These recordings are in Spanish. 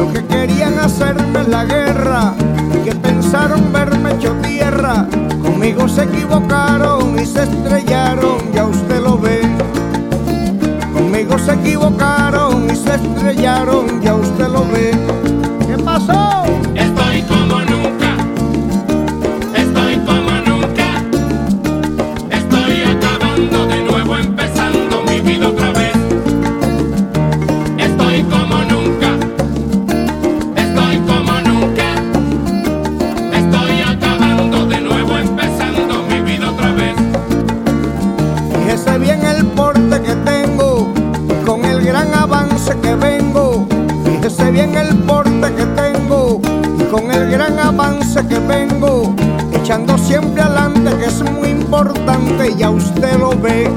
Lo que querían hacerme la guerra, que pensaron verme hecho tierra, conmigo se equivocaron y se estrellaron, ya usted lo ve. Conmigo se equivocaron y se estrellaron, ya usted lo ve. Con el gran avance que vengo. Echando siempre adelante que es muy importante, ya usted lo ve.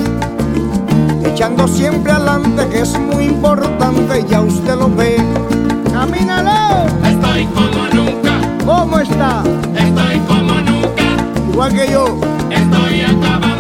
Echando siempre adelante que es muy importante, ya usted lo ve. ¡Camínalo! Estoy como nunca, ¿Cómo está? estoy como nunca. Igual que yo. Estoy acabando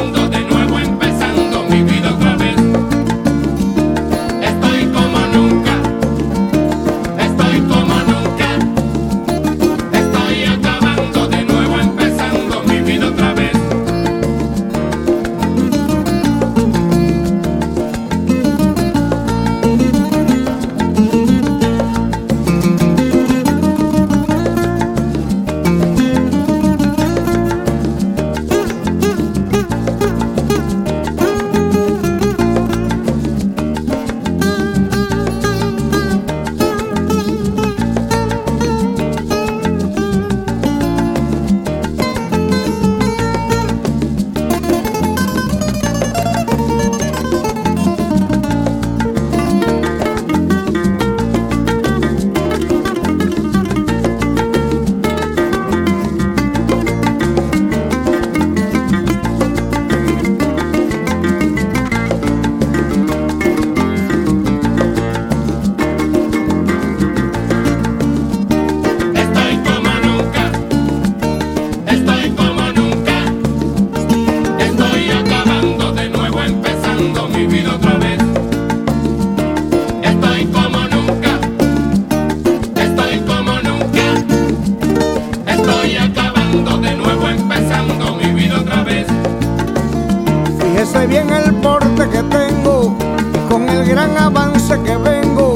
avance que vengo,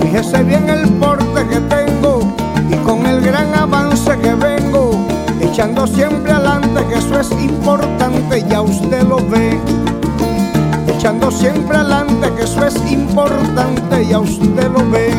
fíjese bien el porte que tengo y con el gran avance que vengo, echando siempre adelante que eso es importante, ya usted lo ve. Echando siempre adelante que eso es importante, ya usted lo ve.